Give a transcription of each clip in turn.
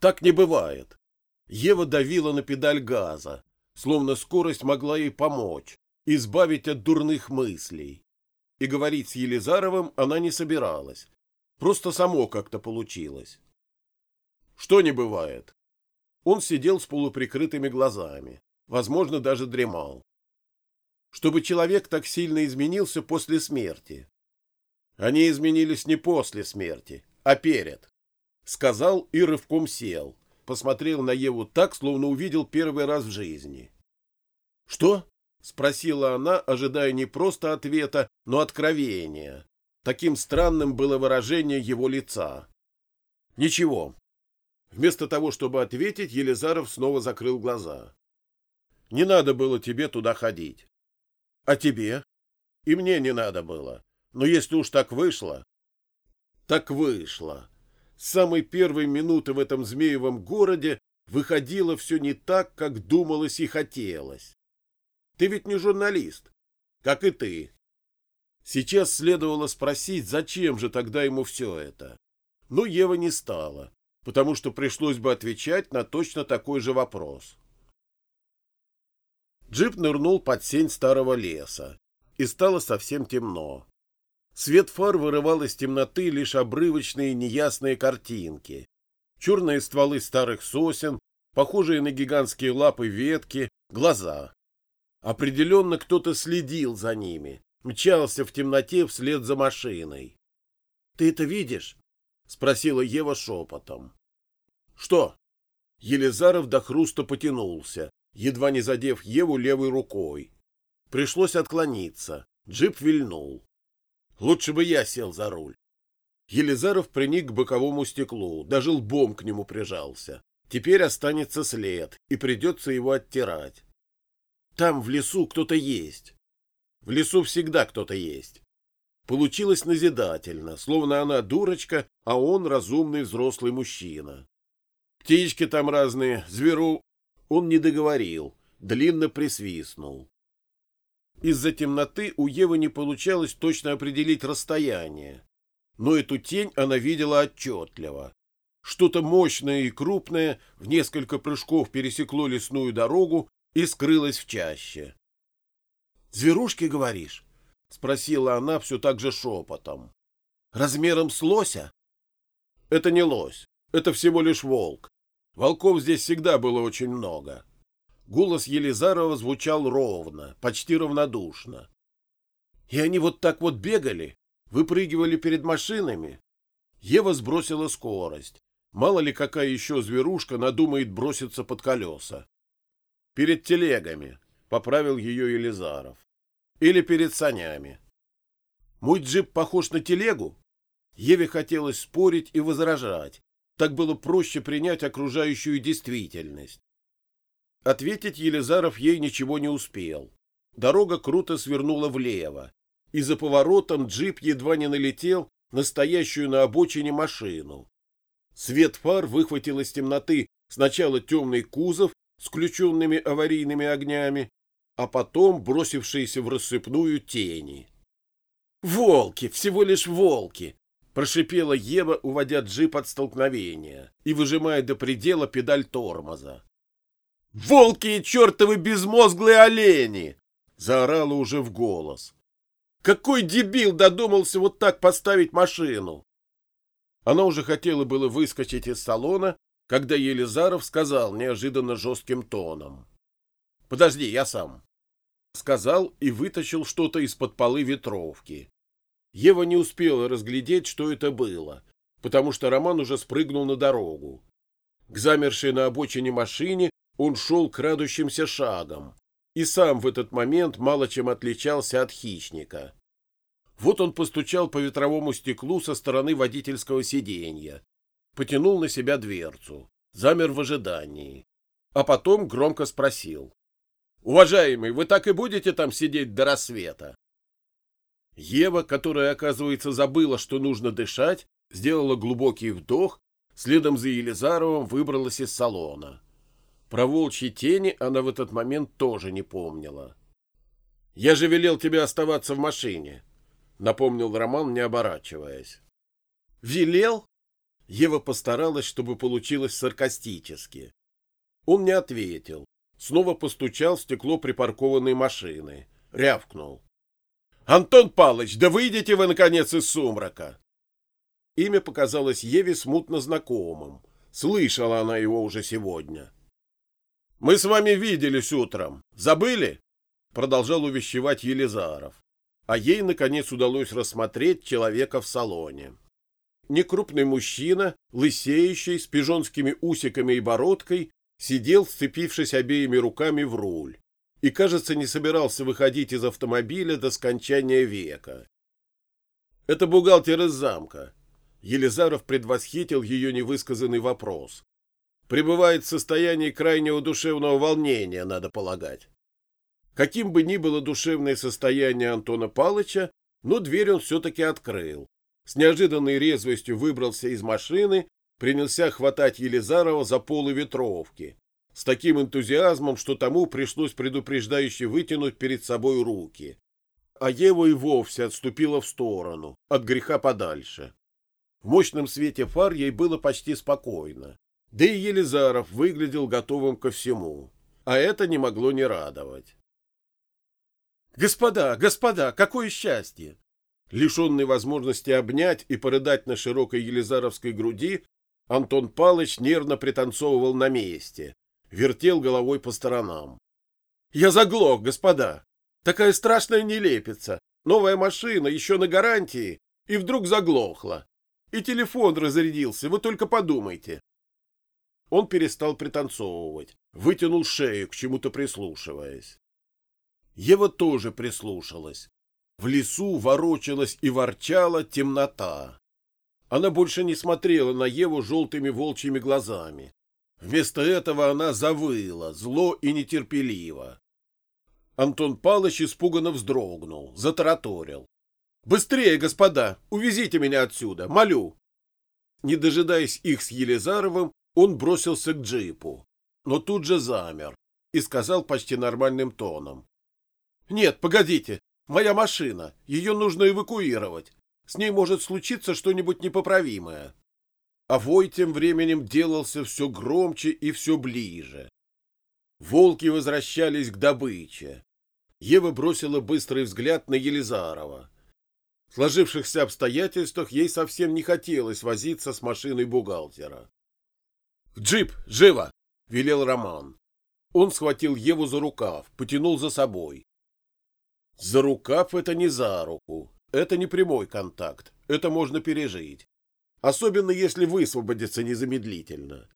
Так не бывает. Ева давила на педаль газа, словно скорость могла ей помочь, избавить от дурных мыслей. И говорить с Елизаровым она не собиралась. Просто само как-то получилось. Что не бывает? Он сидел с полуприкрытыми глазами, возможно, даже дремал. Чтобы человек так сильно изменился после смерти. Они изменились не после смерти, а перед. Сказал и рывком сел, посмотрел на Еву так, словно увидел первый раз в жизни. «Что?» — спросила она, ожидая не просто ответа, но откровения. Таким странным было выражение его лица. «Ничего». Вместо того, чтобы ответить, Елизаров снова закрыл глаза. «Не надо было тебе туда ходить». «А тебе?» «И мне не надо было. Но если уж так вышло...» «Так вышло. С самой первой минуты в этом змеевом городе выходило все не так, как думалось и хотелось. Ты ведь не журналист, как и ты. Сейчас следовало спросить, зачем же тогда ему все это. Но Ева не стала, потому что пришлось бы отвечать на точно такой же вопрос. Джип нырнул под сень старого леса, и стало совсем темно. Свет фар вырывал из темноты лишь обрывочные неясные картинки. Черные стволы старых сосен, похожие на гигантские лапы ветки, глаза. Определенно кто-то следил за ними, мчался в темноте вслед за машиной. — Ты это видишь? — спросила Ева шепотом. — Что? Елизаров до хруста потянулся, едва не задев Еву левой рукой. Пришлось отклониться. Джип вильнул. Лучше бы я сел за руль. Елизаров приник к боковому стеклу, даже лбом к нему прижался. Теперь останется след, и придется его оттирать. Там в лесу кто-то есть. В лесу всегда кто-то есть. Получилось назидательно, словно она дурочка, а он разумный взрослый мужчина. Птички там разные, зверу... Он не договорил, длинно присвистнул. Из-за темноты у Евы не получалось точно определить расстояние, но эту тень она видела отчетливо. Что-то мощное и крупное в несколько прыжков пересекло лесную дорогу и скрылась в чаще. «Зверушки, говоришь?» — спросила она все так же шепотом. «Размером с лося?» «Это не лось. Это всего лишь волк. Волков здесь всегда было очень много». Голос Елизарова звучал ровно, почти равнодушно. «И они вот так вот бегали, выпрыгивали перед машинами?» Ева сбросила скорость. Мало ли какая еще зверушка надумает броситься под колеса. Перед телегами, поправил ее Елизаров. Или перед санями. Мой джип похож на телегу? Еве хотелось спорить и возражать. Так было проще принять окружающую действительность. Ответить Елизаров ей ничего не успел. Дорога круто свернула влево, и за поворотом джип едва не налетел на стоящую на обочине машину. Свет фар выхватил из темноты сначала темный кузов, с включенными аварийными огнями, а потом бросившиеся в рассыпную тени. «Волки! Всего лишь волки!» — прошипела Ева, уводя джип от столкновения и выжимая до предела педаль тормоза. «Волки и чертовы безмозглые олени!» — заорала уже в голос. «Какой дебил додумался вот так поставить машину?» Она уже хотела было выскочить из салона, когда Елизаров сказал неожиданно жестким тоном. «Подожди, я сам». Сказал и вытащил что-то из-под полы ветровки. Ева не успела разглядеть, что это было, потому что Роман уже спрыгнул на дорогу. К замершей на обочине машине он шел крадущимся шагом и сам в этот момент мало чем отличался от хищника. Вот он постучал по ветровому стеклу со стороны водительского сиденья, потянул на себя дверцу, замер в ожидании, а потом громко спросил. «Уважаемый, вы так и будете там сидеть до рассвета?» Ева, которая, оказывается, забыла, что нужно дышать, сделала глубокий вдох, следом за Елизаровым выбралась из салона. Про волчьи тени она в этот момент тоже не помнила. «Я же велел тебе оставаться в машине», — напомнил Роман, не оборачиваясь. «Велел?» Ева постаралась, чтобы получилось саркастически. Он не ответил. Снова постучал в стекло припаркованной машины. Рявкнул. «Антон Палыч, да выйдите вы, наконец, из сумрака!» Имя показалось Еве смутно знакомым. Слышала она его уже сегодня. «Мы с вами виделись утром. Забыли?» Продолжал увещевать Елизаров. А ей, наконец, удалось рассмотреть человека в салоне. Некрупный мужчина, лысеющий, с пижонскими усиками и бородкой, сидел, сцепившись обеими руками в руль, и, кажется, не собирался выходить из автомобиля до скончания века. Это бухгалтер из замка. Елизаров предвосхитил ее невысказанный вопрос. Пребывает в состоянии крайнего душевного волнения, надо полагать. Каким бы ни было душевное состояние Антона Палыча, но дверь он все-таки открыл. С неожиданной резвостью выбрался из машины принялся хватать Елизарова за полы ветровки с таким энтузиазмом, что тому пришлось предупреждающе вытянуть перед собой руки. А Ева и вовсе отступила в сторону, от греха подальше. В мощном свете фар ей было почти спокойно. Да и Елизаров выглядел готовым ко всему. А это не могло не радовать. «Господа, господа, какое счастье!» Лишенный возможности обнять и порыдать на широкой елизаровской груди, Антон Палыч нервно пританцовывал на месте, вертел головой по сторонам. «Я заглох, господа! Такая страшная нелепица! Новая машина, еще на гарантии, и вдруг заглохла. И телефон разрядился, вы только подумайте!» Он перестал пританцовывать, вытянул шею, к чему-то прислушиваясь. Ева тоже прислушалась. В лесу ворочалась и ворчала темнота. Она больше не смотрела на Еву желтыми волчьими глазами. Вместо этого она завыла, зло и нетерпеливо. Антон Палыч испуганно вздрогнул, затараторил. «Быстрее, господа! Увезите меня отсюда! Молю!» Не дожидаясь их с Елизаровым, он бросился к джипу, но тут же замер и сказал почти нормальным тоном. «Нет, погодите! Моя машина! Ее нужно эвакуировать! С ней может случиться что-нибудь непоправимое. А вой тем временем делался все громче и все ближе. Волки возвращались к добыче. Ева бросила быстрый взгляд на Елизарова. В сложившихся обстоятельствах ей совсем не хотелось возиться с машиной бухгалтера. «Джип, живо!» — велел Роман. Он схватил Еву за рукав, потянул за собой. За рукав это не за руку. Это не прямой контакт, это можно пережить. Особенно если высвободиться незамедлительно.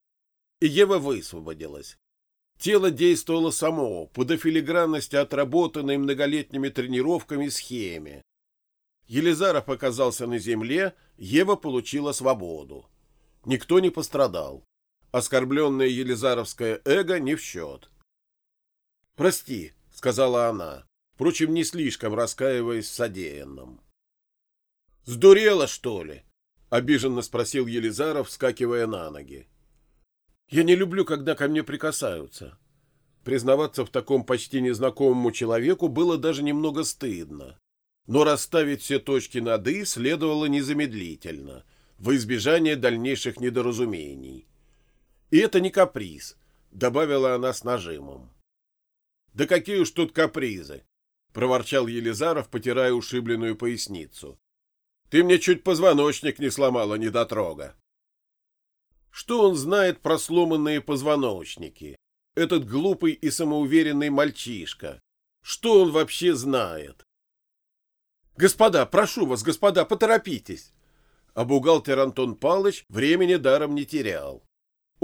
И Ева высвободилась. Тело действовало само, по дофилигранности отработанной многолетними тренировками схеме. Елизаров оказался на земле, Ева получила свободу. Никто не пострадал. Оскорбленное елизаровское эго не в счет. «Прости», — сказала она, впрочем, не слишком раскаиваясь в содеянном. Сдурела, что ли? обиженно спросил Елизаров, вскакивая на ноги. Я не люблю, когда ко мне прикасаются. Признаваться в таком почти незнакомому человеку было даже немного стыдно. Но расставить все точки над «и» следовало незамедлительно, во избежание дальнейших недоразумений. И это не каприз, добавила она с нажимом. Да какие уж тут капризы, проворчал Елизаров, потирая ушибленную поясницу. Ты мне чуть позвоночник не сломала, недотрога. Что он знает про сломанные позвоночники? Этот глупый и самоуверенный мальчишка. Что он вообще знает? Господа, прошу вас, господа, поторопитесь. А бухгалтер Антон Палыч времени даром не терял.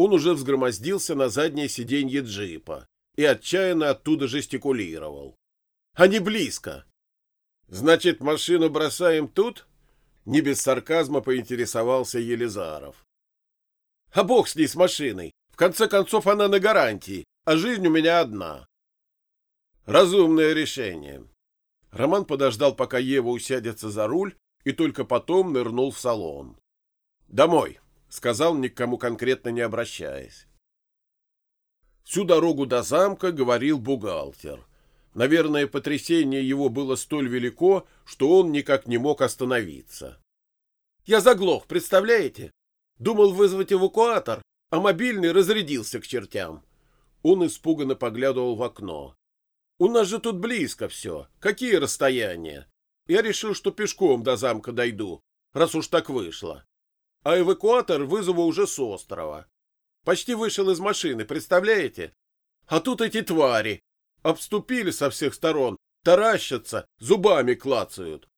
Он уже взгромоздился на заднее сиденье джипа и отчаянно оттуда жестикулировал. Они близко. Значит, машину бросаем тут? Не без сарказма поинтересовался Елизаров. А бог с ней с машиной. В конце концов, она на гарантии, а жизнь у меня одна. Разумное решение. Роман подождал, пока Ева усядется за руль, и только потом нырнул в салон. «Домой», — сказал, ни к кому конкретно не обращаясь. Всю дорогу до замка говорил бухгалтер. Наверное, потрясение его было столь велико, что он никак не мог остановиться. «Я заглох, представляете? Думал вызвать эвакуатор, а мобильный разрядился к чертям. Он испуганно поглядывал в окно. У нас же тут близко все. Какие расстояния? Я решил, что пешком до замка дойду, раз уж так вышло. А эвакуатор вызову уже с острова. Почти вышел из машины, представляете? А тут эти твари. Обступили со всех сторон, таращатся, зубами клацают.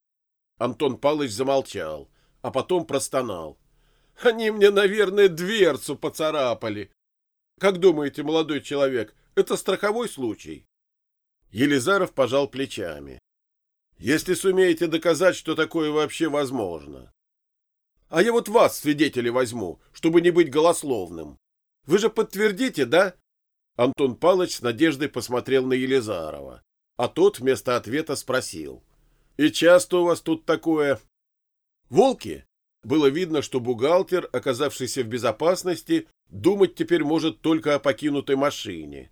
Антон Палыч замолчал, а потом простонал. Они мне, наверное, дверцу поцарапали. Как думаете, молодой человек, это страховой случай? Елизаров пожал плечами. Если сумеете доказать, что такое вообще возможно. А я вот вас, свидетели, возьму, чтобы не быть голословным. Вы же подтвердите, да? Антон Палыч с надеждой посмотрел на Елизарова, а тот вместо ответа спросил. И часто у вас тут такое? Волки? Было видно, что бухгалтер, оказавшийся в безопасности, думать теперь может только о покинутой машине.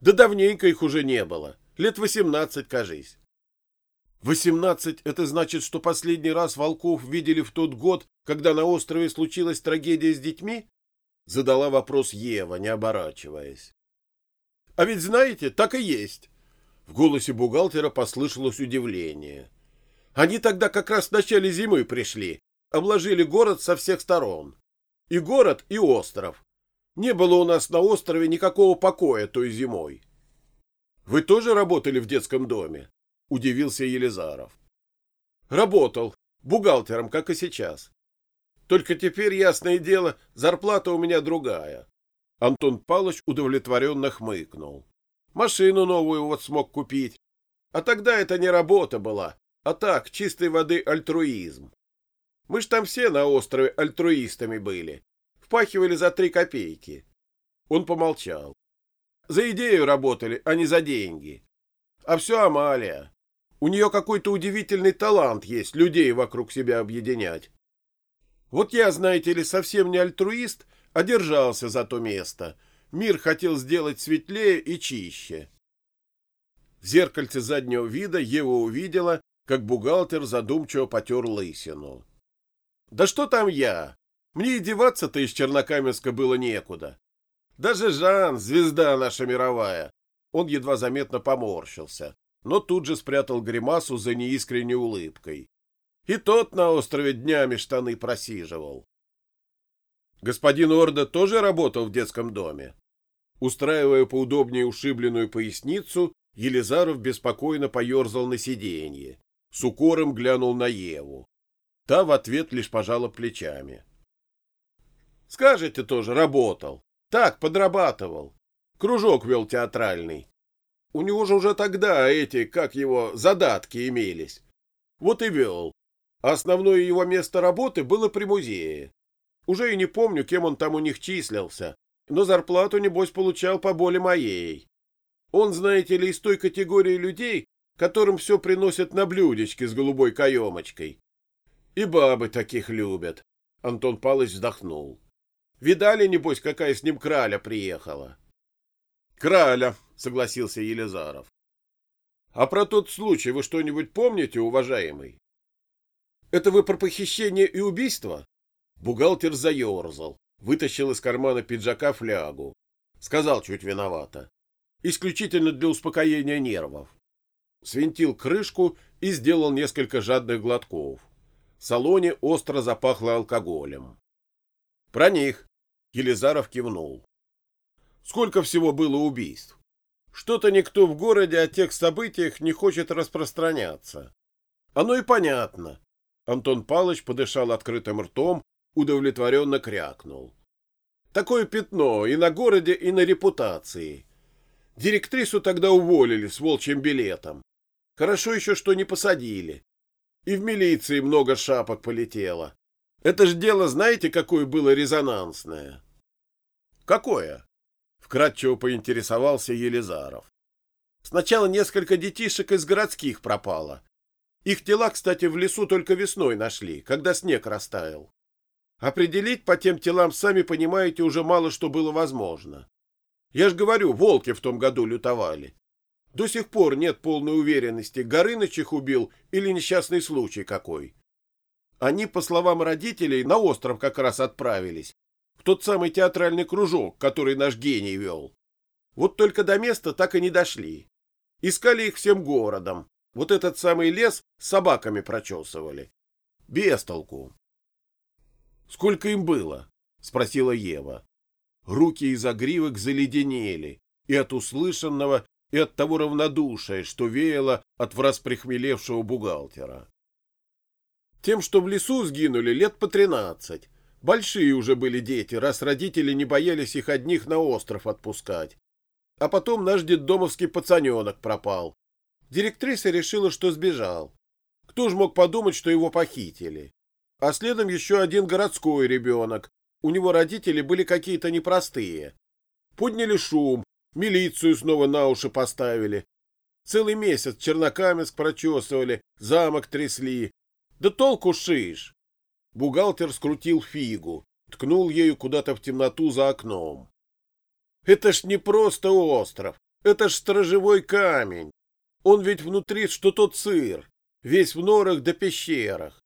Да давненько их уже не было. Лет восемнадцать, кажись. Восемнадцать — это значит, что последний раз волков видели в тот год, когда на острове случилась трагедия с детьми? Задала вопрос Ева, не оборачиваясь. А ведь знаете, так и есть. В голосе бухгалтера послышалось удивление. Они тогда как раз в начале зимы пришли, обложили город со всех сторон. И город, и остров. Не было у нас на острове никакого покоя той зимой. Вы тоже работали в детском доме? Удивился Елизаров. Работал. Бухгалтером, как и сейчас. Только теперь, ясное дело, зарплата у меня другая. Антон Павлович удовлетворенно хмыкнул. Машину новую вот смог купить. А тогда это не работа была, а так, чистой воды альтруизм. Мы ж там все на острове альтруистами были. Впахивали за три копейки. Он помолчал. За идею работали, а не за деньги. А все Амалия. У нее какой-то удивительный талант есть людей вокруг себя объединять. Вот я, знаете ли, совсем не альтруист, а держался за то место. Мир хотел сделать светлее и чище. В зеркальце заднего вида Ева увидела, как бухгалтер задумчиво потер лысину. Да что там я? Мне и деваться-то из Чернокаменска было некуда. Даже Жан, звезда наша мировая. Он едва заметно поморщился, но тут же спрятал гримасу за неискренней улыбкой. И тот на острове днями штаны просиживал. Господин Орда тоже работал в детском доме. Устраивая поудобнее ушибленную поясницу, Елизаров беспокойно поерзал на сиденье. С укором глянул на Еву. Та в ответ лишь пожала плечами. Скажете тоже, работал. Так, подрабатывал. Кружок вел театральный. У него же уже тогда эти, как его, задатки имелись. Вот и вел. Основное его место работы было при музее. Уже и не помню, кем он там у них числился, но зарплату, небось, получал по более моей. Он, знаете ли, из той категории людей, которым все приносят на блюдечке с голубой каемочкой. И бабы таких любят. Антон Палыч вздохнул. Видали, небось, какая с ним краля приехала? Краля, согласился Елизаров. А про тот случай вы что-нибудь помните, уважаемый? Это вы про похищение и убийство? Бухгалтер заерзал, вытащил из кармана пиджака флягу. Сказал чуть виновато. Исключительно для успокоения нервов. Свинтил крышку и сделал несколько жадных глотков. В салоне остро запахло алкоголем. Про них. Елизаров кивнул. Сколько всего было убийств? Что-то никто в городе о тех событиях не хочет распространяться. Оно и понятно. Антон Палыч подышал открытым ртом, удовлетворенно крякнул. Такое пятно и на городе, и на репутации. Директрису тогда уволили с волчьим билетом. Хорошо еще, что не посадили. И в милиции много шапок полетело. Это ж дело, знаете, какое было резонансное? Какое? Вкратчиво поинтересовался Елизаров. Сначала несколько детишек из городских пропало. Их тела, кстати, в лесу только весной нашли, когда снег растаял. Определить по тем телам, сами понимаете, уже мало что было возможно. Я ж говорю, волки в том году лютовали. До сих пор нет полной уверенности, Горыныч их убил или несчастный случай какой. Они, по словам родителей, на остров как раз отправились, тот самый театральный кружок, который наш гений вел. Вот только до места так и не дошли. Искали их всем городом. Вот этот самый лес собаками прочесывали. Без толку. Сколько им было? спросила Ева. Руки и загривок заледенели, и от услышанного, и от того равнодушия, что веяло от враз прихмелевшего бухгалтера. Тем, что в лесу сгинули, лет по тринадцать. Большие уже были дети, раз родители не боялись их одних на остров отпускать. А потом наш детдомовский пацаненок пропал. Директриса решила, что сбежал. Кто ж мог подумать, что его похитили? А следом еще один городской ребенок. У него родители были какие-то непростые. Подняли шум, милицию снова на уши поставили. Целый месяц Чернокаменск прочесывали, замок трясли. Да толку шиш! Бухгалтер скрутил фигу, ткнул ею куда-то в темноту за окном. Это ж не просто остров, это ж сторожевой камень. Он ведь внутри что тот сыр, весь в норах да пещерах.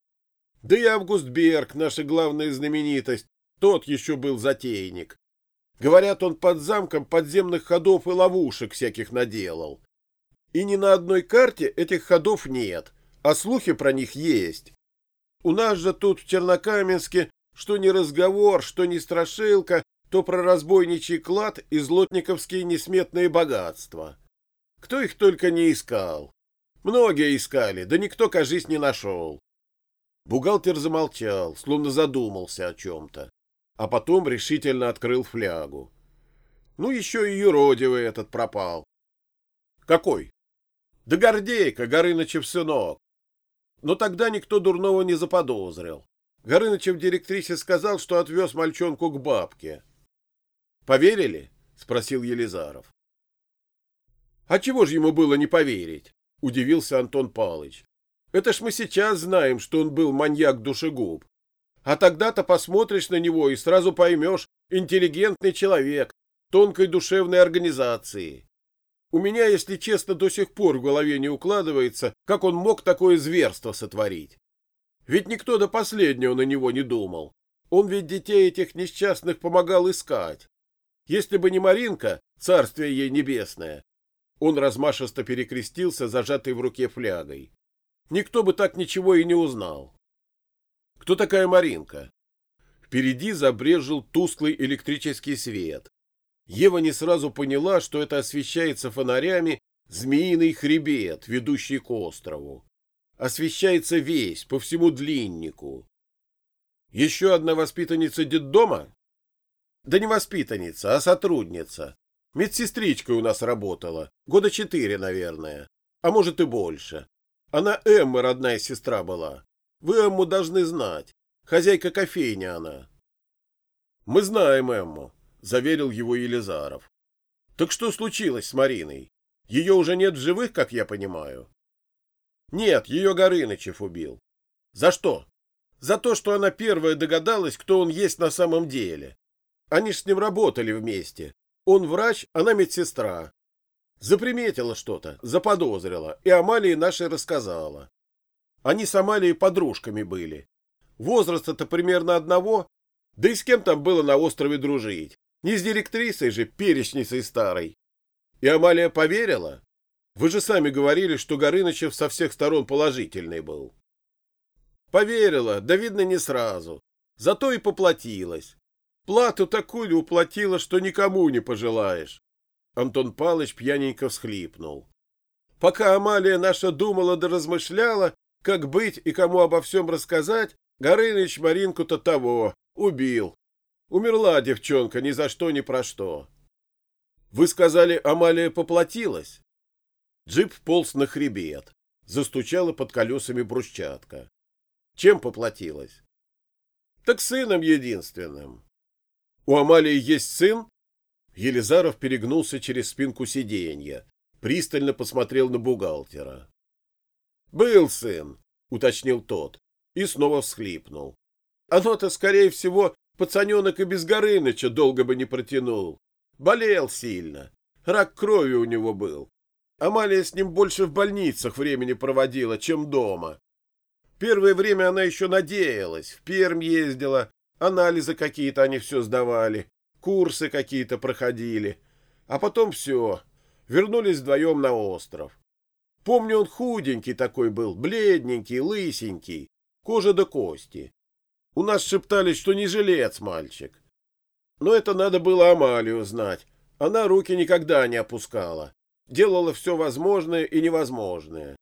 Да и Август Берг, наша главная знаменитость, тот еще был затейник. Говорят, он под замком подземных ходов и ловушек всяких наделал. И ни на одной карте этих ходов нет, а слухи про них есть. У нас же тут в Чернокаменске что ни разговор, что ни страшилка, то про разбойничий клад и злотниковские несметные богатства. Кто их только не искал. Многие искали, да никто, кажись, не нашел. Бухгалтер замолчал, словно задумался о чем-то, а потом решительно открыл флягу. Ну, еще и юродивый этот пропал. Какой? Да Гордейка, Горынычев сынок. Но тогда никто дурного не заподозрил. Горынычев директрисе сказал, что отвез мальчонку к бабке. Поверили? спросил Елизаров. А чего же ему было не поверить? удивился Антон Палыч. Это ж мы сейчас знаем, что он был маньяк-душегуб. А тогда-то посмотришь на него и сразу поймешь, интеллигентный человек, тонкой душевной организации. У меня, если честно, до сих пор в голове не укладывается, как он мог такое зверство сотворить. Ведь никто до последнего на него не думал. Он ведь детей этих несчастных помогал искать. Если бы не Маринка, царствие ей небесное. Он размашисто перекрестился, зажатый в руке флягой. Никто бы так ничего и не узнал. Кто такая Маринка? Впереди забрежил тусклый электрический свет. Ева не сразу поняла, что это освещается фонарями змеиный хребет, ведущий к острову. Освещается весь, по всему длиннику. Еще одна воспитанница детдома? Да не воспитанница, а сотрудница. Медсестричкой у нас работала. Года четыре, наверное. А может и больше. Она Эмма родная сестра была. Вы Эмму должны знать. Хозяйка кофейни она. Мы знаем Эмму, заверил его Елизаров. Так что случилось с Мариной? Ее уже нет в живых, как я понимаю. Нет, ее Горынычев убил. За что? За то, что она первая догадалась, кто он есть на самом деле. Они ж с ним работали вместе. Он врач, она медсестра. Заприметила что-то, заподозрила, и Амалии нашей рассказала. Они с Амалией подружками были. Возраста-то примерно одного, да и с кем там было на острове дружить. Не с директрисой же, перечницей старой. И Амалия поверила? Вы же сами говорили, что Горынычев со всех сторон положительный был. Поверила, да видно не сразу. Зато и поплатилась. Плату такую уплатила, что никому не пожелаешь. Антон Палыч пьяненько всхлипнул. Пока Амалия наша думала да размышляла, как быть и кому обо всем рассказать, Горыныч Маринку-то того убил. Умерла девчонка ни за что ни про что. Вы сказали, Амалия поплатилась? Джип полз на хребет. Застучала под колесами брусчатка. Чем поплатилась? Так сыном единственным. У Амалии есть сын? Елизаров перегнулся через спинку сиденья, пристально посмотрел на бухгалтера. Был сын, уточнил тот, и снова всхлипнул. Оно-то, скорее всего, пацаненок и без Горыныча долго бы не протянул. Болел сильно. Рак крови у него был. Амалия с ним больше в больницах времени проводила, чем дома. Первое время она еще надеялась, в Пермь ездила, анализы какие-то они все сдавали, курсы какие-то проходили. А потом все, вернулись вдвоем на остров. Помню, он худенький такой был, бледненький, лысенький, кожа до кости. У нас шептались, что не жилец мальчик. Но это надо было Амалию знать. Она руки никогда не опускала. Делала все возможное и невозможное.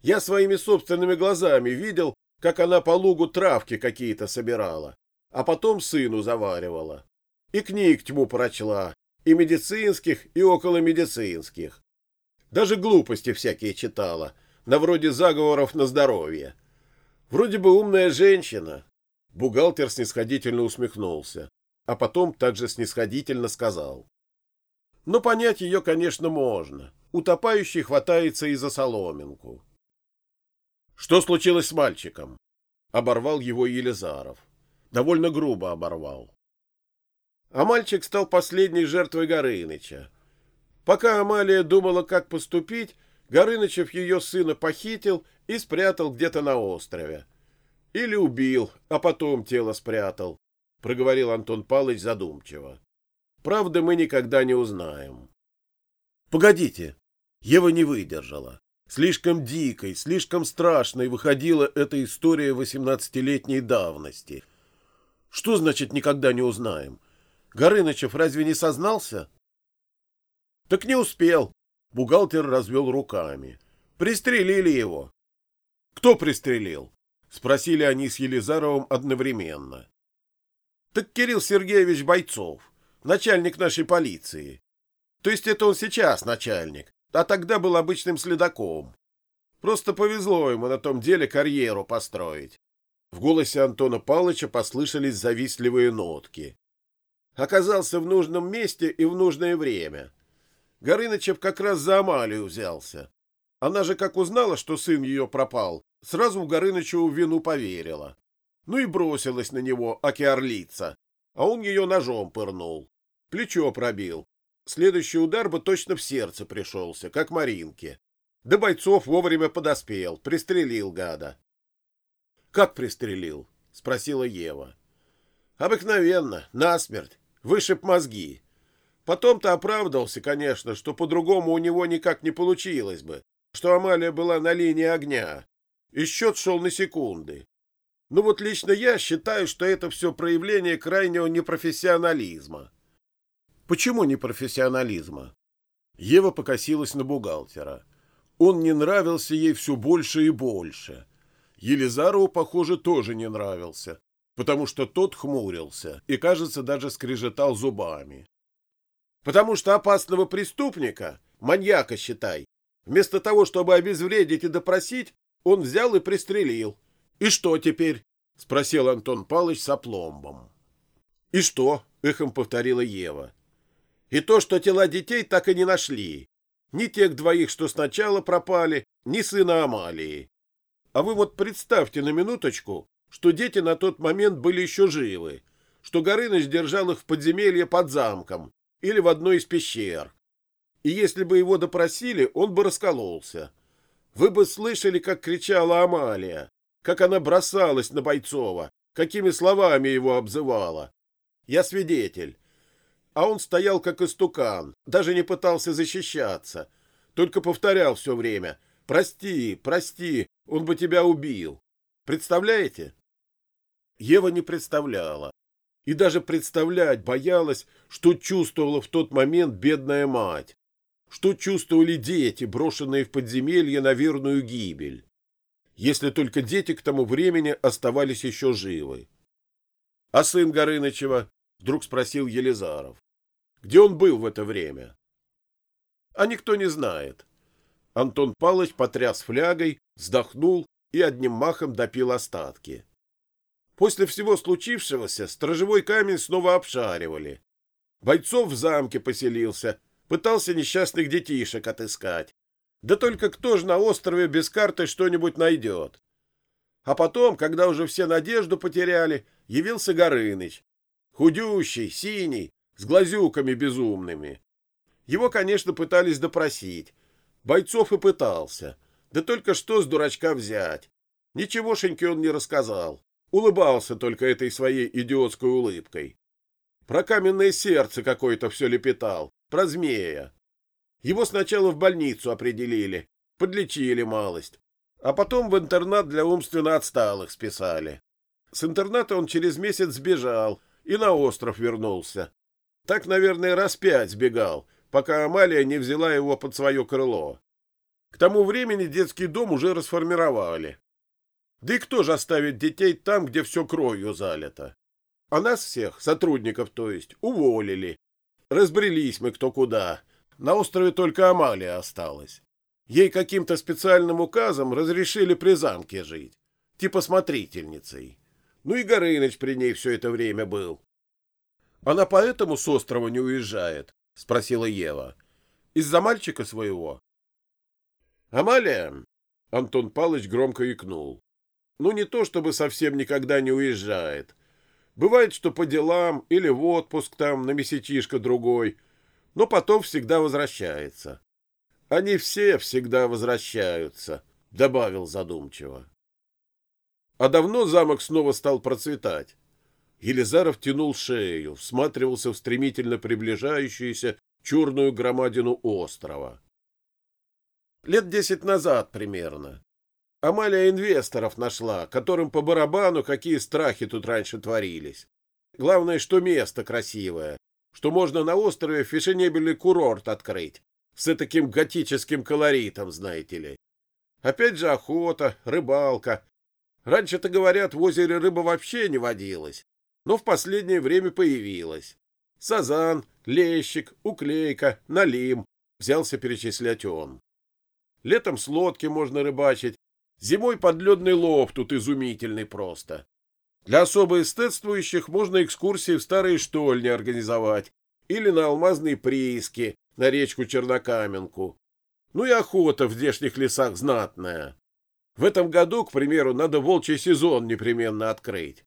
Я своими собственными глазами видел, как она по лугу травки какие-то собирала, а потом сыну заваривала. И книг тьму прочла, и медицинских, и околомедицинских. Даже глупости всякие читала, на вроде заговоров на здоровье. Вроде бы умная женщина. Бухгалтер снисходительно усмехнулся, а потом также снисходительно сказал. Но понять ее, конечно, можно. Утопающий хватается и за соломинку. Что случилось с мальчиком? Оборвал его Елизаров. Довольно грубо оборвал. А мальчик стал последней жертвой Горыныча. Пока Амалия думала, как поступить, Горынычев ее сына похитил и спрятал где-то на острове. Или убил, а потом тело спрятал, проговорил Антон Палыч задумчиво. Правда, мы никогда не узнаем. Погодите, Ева не выдержала. Слишком дикой, слишком страшной выходила эта история восемнадцатилетней давности. Что значит никогда не узнаем? Горынычев разве не сознался? Так не успел. Бухгалтер развел руками. Пристрелили его. Кто пристрелил? Спросили они с Елизаровым одновременно. Так Кирилл Сергеевич Бойцов, начальник нашей полиции. То есть это он сейчас начальник, а тогда был обычным следаком. Просто повезло ему на том деле карьеру построить. В голосе Антона Палыча послышались завистливые нотки. Оказался в нужном месте и в нужное время. Горынычев как раз за Амалию взялся. Она же, как узнала, что сын ее пропал, сразу в Горынычеву вину поверила. Ну и бросилась на него, аки орлица, а он ее ножом пырнул. Плечо пробил, Следующий удар бы точно в сердце пришелся, как Маринке. Да бойцов вовремя подоспел, пристрелил гада. — Как пристрелил? — спросила Ева. — Обыкновенно, насмерть, вышиб мозги. Потом-то оправдывался, конечно, что по-другому у него никак не получилось бы, что Амалия была на линии огня, и счет шел на секунды. Ну вот лично я считаю, что это все проявление крайнего непрофессионализма. Почему не профессионализма? Ева покосилась на бухгалтера. Он не нравился ей все больше и больше. Елизарову, похоже, тоже не нравился, потому что тот хмурился и, кажется, даже скрежетал зубами. Потому что опасного преступника, маньяка считай, вместо того, чтобы обезвредить и допросить, он взял и пристрелил. И что теперь? — спросил Антон Палыч с опломбом. — И что? — эхом повторила Ева. И то, что тела детей так и не нашли. Ни тех двоих, что сначала пропали, ни сына Амалии. А вы вот представьте на минуточку, что дети на тот момент были еще живы, что Горыныч держал их в подземелье под замком или в одной из пещер. И если бы его допросили, он бы раскололся. Вы бы слышали, как кричала Амалия, как она бросалась на Бойцова, какими словами его обзывала. Я свидетель а он стоял как истукан, даже не пытался защищаться, только повторял все время «Прости, прости, он бы тебя убил». Представляете? Ева не представляла. И даже представлять боялась, что чувствовала в тот момент бедная мать, что чувствовали дети, брошенные в подземелье на верную гибель, если только дети к тому времени оставались еще живы. — А сын Горынычева? — вдруг спросил Елизаров. Где он был в это время? А никто не знает. Антон Палыч потряс флягой, вздохнул и одним махом допил остатки. После всего случившегося сторожевой камень снова обшаривали. Бойцов в замке поселился, пытался несчастных детишек отыскать. Да только кто же на острове без карты что-нибудь найдет? А потом, когда уже все надежду потеряли, явился Горыныч. Худющий, синий, с глазюками безумными. Его, конечно, пытались допросить. Бойцов и пытался. Да только что с дурачка взять. Ничегошеньки он не рассказал, улыбался только этой своей идиотской улыбкой. Про каменное сердце какое-то все лепетал, про змея. Его сначала в больницу определили, подлечили малость, а потом в интернат для умственно отсталых списали. С интерната он через месяц сбежал и на остров вернулся. Так, наверное, раз пять сбегал, пока Амалия не взяла его под свое крыло. К тому времени детский дом уже расформировали. Да и кто же оставит детей там, где все кровью залито? А нас всех, сотрудников то есть, уволили. Разбрелись мы кто куда. На острове только Амалия осталась. Ей каким-то специальным указом разрешили при замке жить, типа смотрительницей. Ну и Горыныч при ней все это время был. — Она поэтому с острова не уезжает? — спросила Ева. — Из-за мальчика своего? — Амалия! — Антон Палыч громко икнул. — Ну не то чтобы совсем никогда не уезжает. Бывает, что по делам или в отпуск там на месячишко другой, но потом всегда возвращается. Они все всегда возвращаются, — добавил задумчиво. А давно замок снова стал процветать. Елизаров тянул шею, всматривался в стремительно приближающуюся черную громадину острова. Лет десять назад примерно. Амалия инвесторов нашла, которым по барабану какие страхи тут раньше творились. Главное, что место красивое, что можно на острове фешенебельный курорт открыть, с таким готическим колоритом, знаете ли. Опять же охота, рыбалка. Раньше-то, говорят, в озере рыба вообще не водилась, но в последнее время появилась. Сазан, лещик, уклейка, налим, взялся перечислять он. Летом с лодки можно рыбачить, зимой подледный лов тут изумительный просто. Для особо эстетствующих можно экскурсии в старые штольни организовать или на алмазные прииски, на речку Чернокаменку. Ну и охота в здешних лесах знатная. В этом году, к примеру, надо волчий сезон непременно открыть.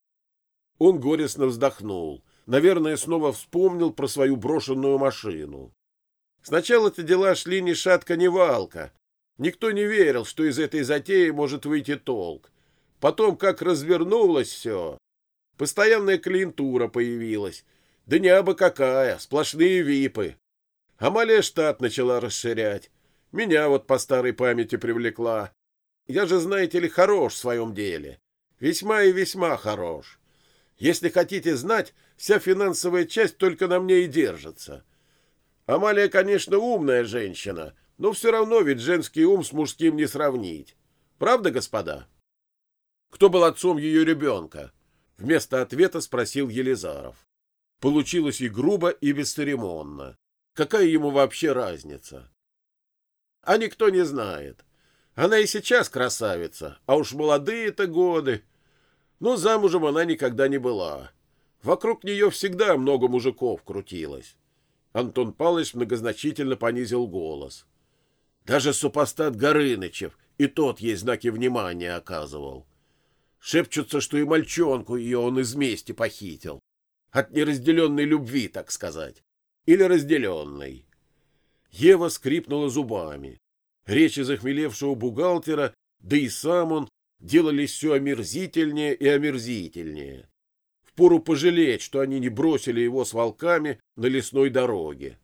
Он горестно вздохнул. Наверное, снова вспомнил про свою брошенную машину. Сначала-то дела шли ни шатка, ни валка. Никто не верил, что из этой затеи может выйти толк. Потом, как развернулось все, постоянная клиентура появилась. Да не абы какая, сплошные випы. Амалия штат начала расширять. Меня вот по старой памяти привлекла. Я же, знаете ли, хорош в своем деле. Весьма и весьма хорош. Если хотите знать, вся финансовая часть только на мне и держится. Амалия, конечно, умная женщина, но все равно ведь женский ум с мужским не сравнить. Правда, господа? Кто был отцом ее ребенка? Вместо ответа спросил Елизаров. Получилось и грубо, и бесцеремонно. Какая ему вообще разница? А никто не знает. Она и сейчас красавица, а уж молодые-то годы. Но замужем она никогда не была. Вокруг нее всегда много мужиков крутилось. Антон Павлович многозначительно понизил голос. Даже супостат Горынычев и тот ей знаки внимания оказывал. Шепчутся, что и мальчонку ее он из мести похитил. От неразделенной любви, так сказать или разделенной. Ева скрипнула зубами. Речи захмелевшего бухгалтера, да и сам он, делались все омерзительнее и омерзительнее. Впору пожалеть, что они не бросили его с волками на лесной дороге.